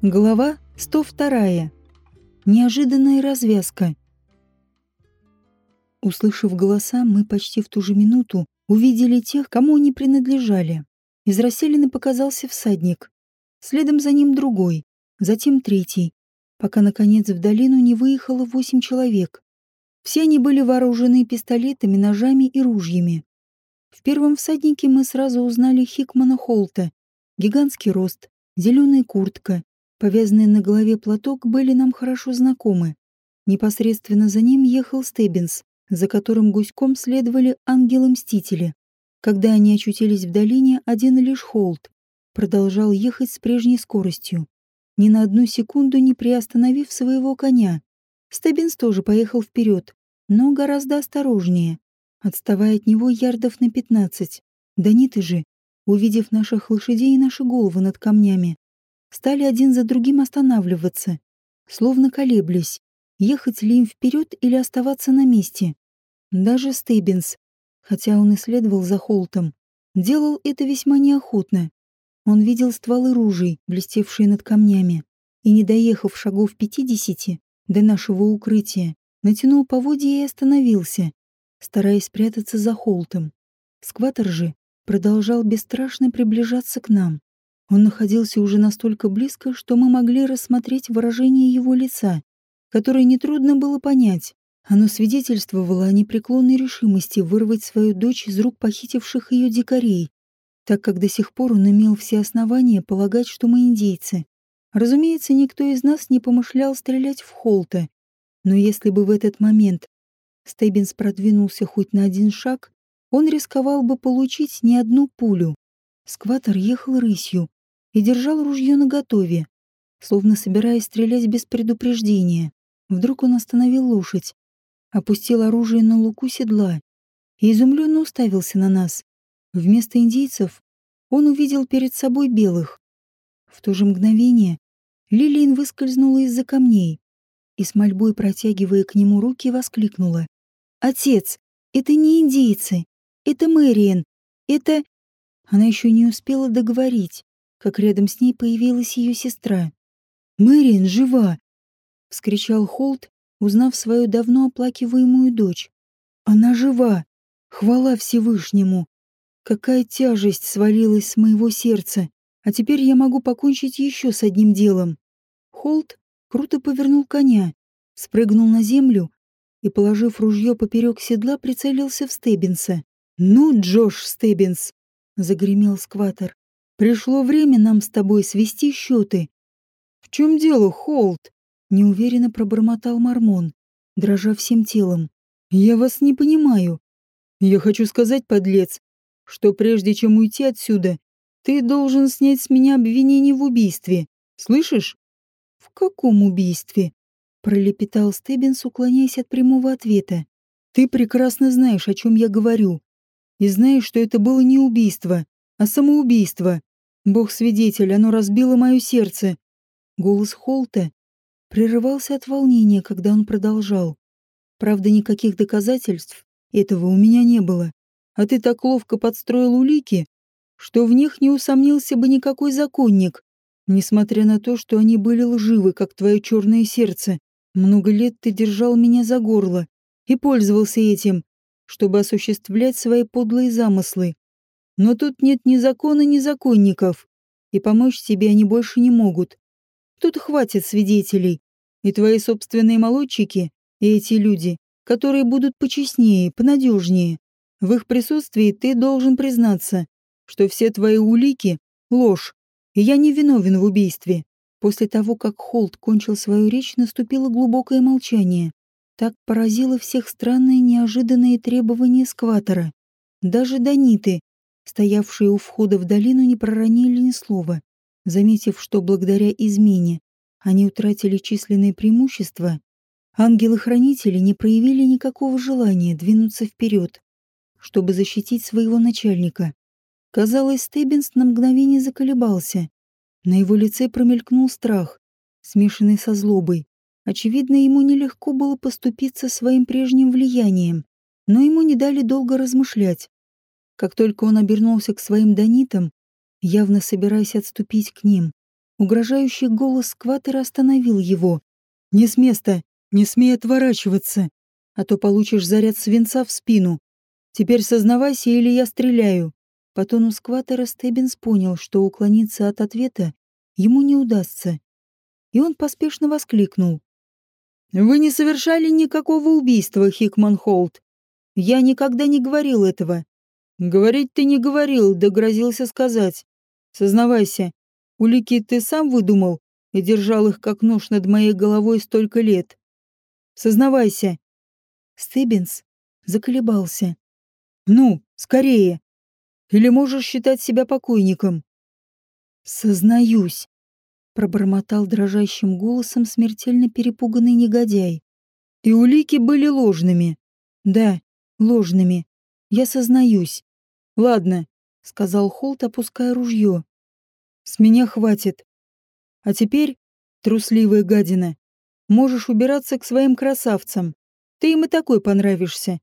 Глава 102. Неожиданная развязка. Услышав голоса, мы почти в ту же минуту увидели тех, кому они принадлежали. Из расселины показался всадник. Следом за ним другой, затем третий, пока, наконец, в долину не выехало восемь человек. Все они были вооружены пистолетами, ножами и ружьями. В первом всаднике мы сразу узнали Хикмана Холта. Гигантский рост, зеленая куртка, повязанный на голове платок были нам хорошо знакомы. Непосредственно за ним ехал Стеббинс, за которым гуськом следовали ангелы-мстители. Когда они очутились в долине, один лишь Холт продолжал ехать с прежней скоростью, ни на одну секунду не приостановив своего коня. Стеббинс тоже поехал вперед, но гораздо осторожнее, отставая от него ярдов на пятнадцать. Даниты же, увидев наших лошадей и наши головы над камнями, стали один за другим останавливаться, словно колеблись, ехать ли им вперед или оставаться на месте. Даже Стейбинс, хотя он и следовал за Холтом, делал это весьма неохотно. Он видел стволы ружей, блестевшие над камнями, и, не доехав шагов пятидесяти до нашего укрытия, натянул поводья и остановился, стараясь спрятаться за Холтом. Скватер же продолжал бесстрашно приближаться к нам. Он находился уже настолько близко, что мы могли рассмотреть выражение его лица, которое нетрудно было понять. Оно свидетельствовало о непреклонной решимости вырвать свою дочь из рук похитивших ее дикарей, так как до сих пор он имел все основания полагать, что мы индейцы. Разумеется, никто из нас не помышлял стрелять в Холта, но если бы в этот момент Стеббинс продвинулся хоть на один шаг, он рисковал бы получить не одну пулю. Скватер ехал рысью, и держал ружье наготове, словно собираясь стрелять без предупреждения. Вдруг он остановил лошадь, опустил оружие на луку седла и изумленно уставился на нас. Вместо индейцев он увидел перед собой белых. В то же мгновение Лилиан выскользнула из-за камней и с мольбой, протягивая к нему руки, воскликнула. «Отец, это не индейцы, это Мэриэн, это...» Она еще не успела договорить, как рядом с ней появилась ее сестра. «Мэриэн жива!» — вскричал Холт, узнав свою давно оплакиваемую дочь. «Она жива! Хвала Всевышнему! Какая тяжесть свалилась с моего сердца! А теперь я могу покончить еще с одним делом!» Холт круто повернул коня, спрыгнул на землю и, положив ружье поперек седла, прицелился в Стеббинса. «Ну, Джош Стеббинс!» — загремел скватер. Пришло время нам с тобой свести счеты. В чем дело, Холт? Неуверенно пробормотал Мормон, дрожа всем телом. Я вас не понимаю. Я хочу сказать, подлец, что прежде чем уйти отсюда, ты должен снять с меня обвинение в убийстве. Слышишь? В каком убийстве? Пролепетал Стеббинс, уклоняясь от прямого ответа. Ты прекрасно знаешь, о чем я говорю. И знаешь, что это было не убийство, а самоубийство. Бог свидетель, оно разбило мое сердце. Голос Холта прерывался от волнения, когда он продолжал. Правда, никаких доказательств этого у меня не было. А ты так ловко подстроил улики, что в них не усомнился бы никакой законник, несмотря на то, что они были лживы, как твое черное сердце. Много лет ты держал меня за горло и пользовался этим, чтобы осуществлять свои подлые замыслы. Но тут нет ни закона, ни законников, и помочь тебе они больше не могут. Тут хватит свидетелей, и твои собственные молодчики, и эти люди, которые будут почестнее, понадежнее. В их присутствии ты должен признаться, что все твои улики — ложь, и я не виновен в убийстве. После того, как Холт кончил свою речь, наступило глубокое молчание. Так поразило всех странное неожиданное требование скватера. Даже Даниты, стоявшие у входа в долину, не проронили ни слова. Заметив, что благодаря измене они утратили численные преимущества, ангелы-хранители не проявили никакого желания двинуться вперед, чтобы защитить своего начальника. Казалось, Стеббинс на мгновение заколебался. На его лице промелькнул страх, смешанный со злобой. Очевидно, ему нелегко было поступиться своим прежним влиянием, но ему не дали долго размышлять. Как только он обернулся к своим донитам, явно собираясь отступить к ним, Угрожающий голос скватера остановил его. «Не с места! Не смей отворачиваться! А то получишь заряд свинца в спину. Теперь сознавайся, или я стреляю!» По тону скватера Стеббинс понял, что уклониться от ответа ему не удастся. И он поспешно воскликнул. «Вы не совершали никакого убийства, Хикман Холт. Я никогда не говорил этого. Говорить ты не говорил, да сказать. Сознавайся, улики ты сам выдумал и держал их как нож над моей головой столько лет. Сознавайся. Стеббинс заколебался. Ну, скорее. Или можешь считать себя покойником? Сознаюсь, пробормотал дрожащим голосом смертельно перепуганный негодяй. И улики были ложными. Да, ложными. Я сознаюсь. «Ладно», — сказал Холт, опуская ружье. «С меня хватит. А теперь, трусливая гадина, можешь убираться к своим красавцам. Ты им и такой понравишься.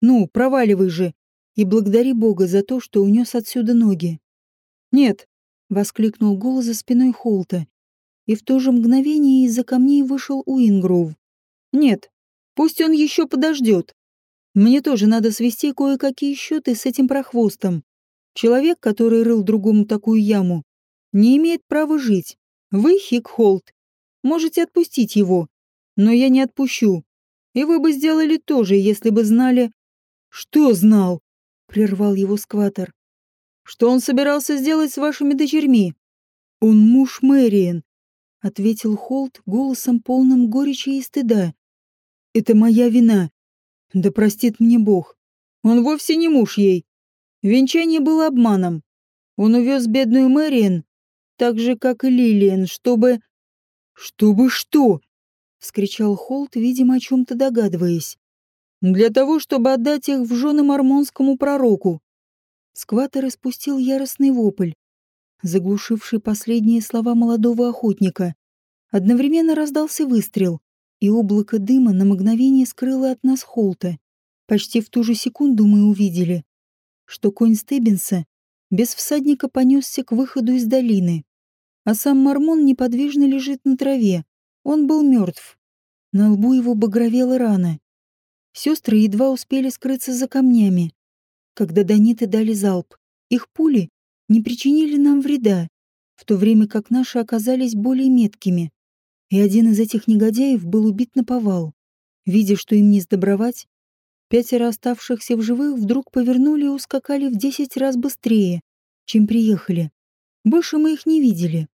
Ну, проваливай же, и благодари Бога за то, что унес отсюда ноги». «Нет», — воскликнул голос за спиной Холта, и в то же мгновение из-за камней вышел Уингроув. «Нет, пусть он еще подождет. Мне тоже надо свести кое-какие счеты с этим прохвостом. Человек, который рыл другому такую яму, не имеет права жить. Вы, Хикхолд, можете отпустить его, но я не отпущу. И вы бы сделали тоже, если бы знали... Что знал? Прервал его скватер. Что он собирался сделать с вашими дочерьми? Он муж Мэриен, ответил Холт голосом полным горечи и стыда. Это моя вина. Да простит мне Бог. Он вовсе не муж ей. Венчание было обманом. Он увез бедную Мэриэн, так же, как и Лилиан, чтобы... «Чтобы что?» — вскричал Холт, видимо, о чем-то догадываясь. «Для того, чтобы отдать их в жены мормонскому пророку». Скватер испустил яростный вопль, заглушивший последние слова молодого охотника. Одновременно раздался выстрел и облако дыма на мгновение скрыло от нас Холта. Почти в ту же секунду мы увидели, что конь Стеббинса без всадника понесся к выходу из долины, а сам Мормон неподвижно лежит на траве. Он был мертв. На лбу его багровела рана. Сестры едва успели скрыться за камнями, когда дониты дали залп. Их пули не причинили нам вреда, в то время как наши оказались более меткими и один из этих негодяев был убит на повал. Видя, что им не сдобровать, пятеро оставшихся в живых вдруг повернули и ускакали в десять раз быстрее, чем приехали. Больше мы их не видели.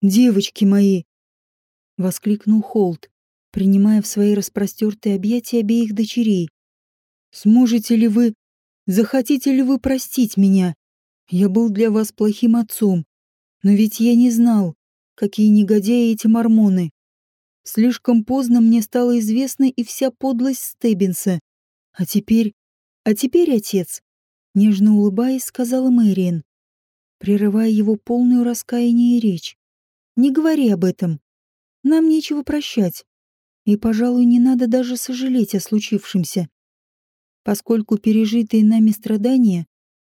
«Девочки мои!» — воскликнул Холт, принимая в свои распростертые объятия обеих дочерей. «Сможете ли вы, захотите ли вы простить меня? Я был для вас плохим отцом, но ведь я не знал, Какие негодяи эти мормоны. Слишком поздно мне стало известна и вся подлость Стеббинса. А теперь... А теперь, отец, нежно улыбаясь, сказала Мэриэн, прерывая его полную раскаяние речь. Не говори об этом. Нам нечего прощать. И, пожалуй, не надо даже сожалеть о случившемся. Поскольку пережитые нами страдания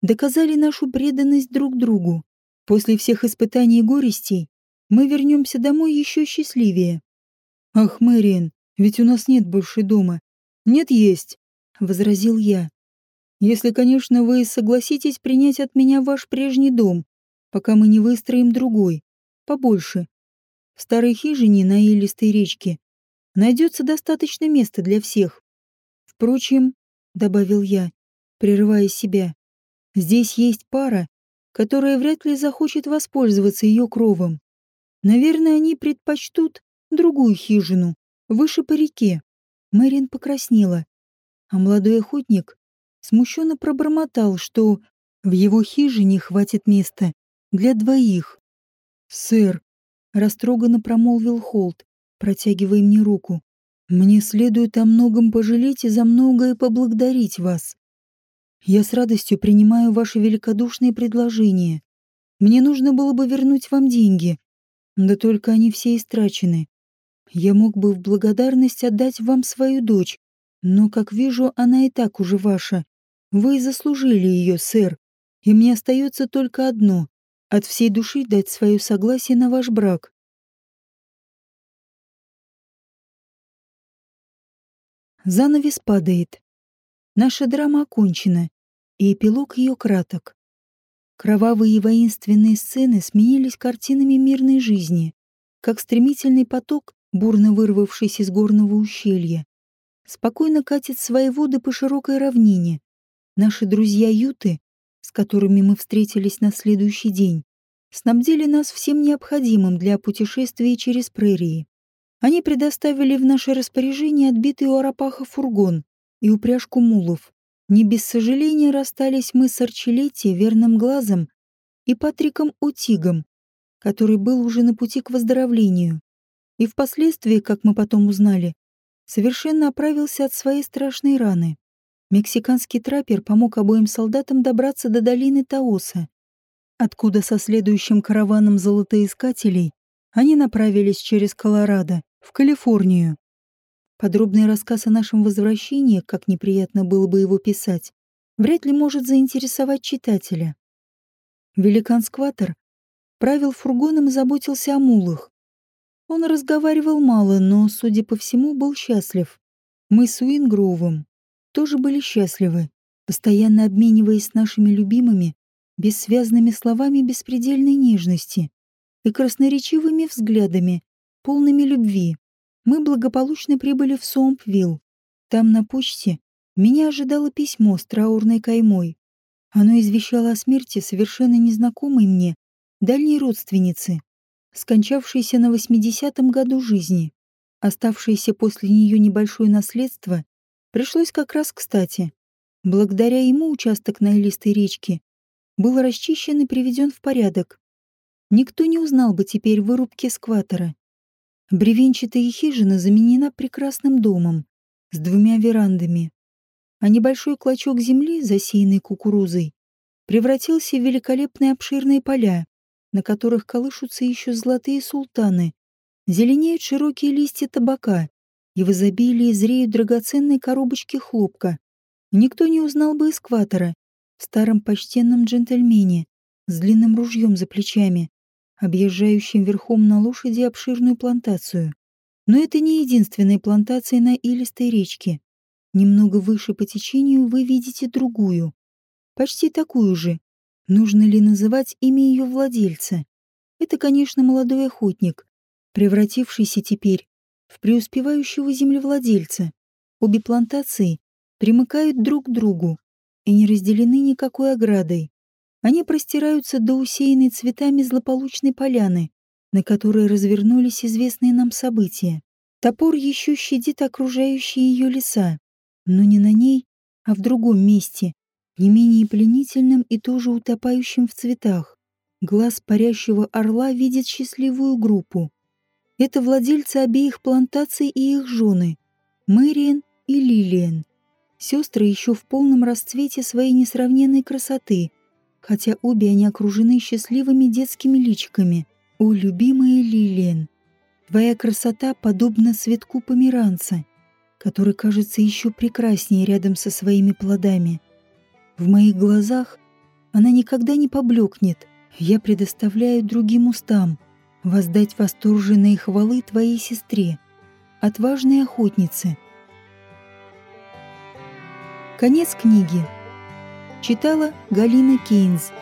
доказали нашу преданность друг другу. После всех испытаний и горестей мы вернемся домой еще счастливее. Ах, Мэриэн, ведь у нас нет больше дома. Нет, есть, возразил я. Если, конечно, вы согласитесь принять от меня ваш прежний дом, пока мы не выстроим другой, побольше. В старой хижине на илистой речке найдется достаточно места для всех. Впрочем, добавил я, прерывая себя, здесь есть пара, которая вряд ли захочет воспользоваться ее кровом. Наверное, они предпочтут другую хижину, выше по реке. Мэрин покраснела, а молодой охотник смущенно пробормотал, что в его хижине хватит места для двоих. «Сэр», — растроганно промолвил Холт, протягивая мне руку, «мне следует о многом пожалеть и за многое поблагодарить вас. Я с радостью принимаю ваше великодушное предложение. Мне нужно было бы вернуть вам деньги, да только они все истрачены. Я мог бы в благодарность отдать вам свою дочь, но, как вижу, она и так уже ваша. Вы заслужили ее, сэр, и мне остается только одно от всей души дать свое согласие на ваш брак. Занавес падает. Наша драма окончена, и эпилог ее краток. Кровавые и воинственные сцены сменились картинами мирной жизни, как стремительный поток, бурно вырвавшийся из горного ущелья. Спокойно катит свои воды по широкой равнине. Наши друзья-юты, с которыми мы встретились на следующий день, снабдили нас всем необходимым для путешествия через прерии. Они предоставили в наше распоряжение отбитый у Арапаха фургон и упряжку мулов. Не без сожаления расстались мы с Арчелетти, верным глазом, и Патриком Утигом, который был уже на пути к выздоровлению. И впоследствии, как мы потом узнали, совершенно оправился от своей страшной раны. Мексиканский траппер помог обоим солдатам добраться до долины Таоса, откуда со следующим караваном золотоискателей они направились через Колорадо в Калифорнию. Подробный рассказ о нашем возвращении, как неприятно было бы его писать, вряд ли может заинтересовать читателя. Великан-скватер правил фургоном и заботился о мулах. Он разговаривал мало, но, судя по всему, был счастлив. Мы с Уингроувом тоже были счастливы, постоянно обмениваясь нашими любимыми бессвязными словами беспредельной нежности и красноречивыми взглядами, полными любви. Мы благополучно прибыли в Сомпвилл. Там на почте меня ожидало письмо с траурной каймой. Оно извещало о смерти совершенно незнакомой мне, дальней родственницы, скончавшейся на 80-м году жизни. Оставшееся после нее небольшое наследство пришлось как раз кстати. Благодаря ему участок на Элистой речке был расчищен и приведен в порядок. Никто не узнал бы теперь вырубки скватера. Бревенчатая хижина заменена прекрасным домом с двумя верандами, а небольшой клочок земли, засеянный кукурузой, превратился в великолепные обширные поля, на которых колышутся еще золотые султаны, зеленеют широкие листья табака и в изобилии зреют драгоценные коробочки хлопка. Никто не узнал бы эскватора в старом почтенном джентльмене с длинным ружьем за плечами, объезжающим верхом на лошади обширную плантацию. Но это не единственная плантация на илистой речке. Немного выше по течению вы видите другую. Почти такую же. Нужно ли называть имя ее владельца? Это, конечно, молодой охотник, превратившийся теперь в преуспевающего землевладельца. Обе плантации примыкают друг к другу и не разделены никакой оградой. Они простираются до усеянной цветами злополучной поляны, на которой развернулись известные нам события. Топор еще щадит окружающие ее леса, но не на ней, а в другом месте, не менее пленительным и тоже утопающим в цветах. Глаз парящего орла видит счастливую группу. Это владельцы обеих плантаций и их жены, Мэриэн и Лилиан. Сестры еще в полном расцвете своей несравненной красоты, хотя обе они окружены счастливыми детскими личиками. О, любимая Лилиан, твоя красота подобна цветку померанца, который кажется еще прекраснее рядом со своими плодами. В моих глазах она никогда не поблекнет. Я предоставляю другим устам воздать восторженные хвалы твоей сестре, отважной охотнице. Конец книги. Читала Галина Кейнс.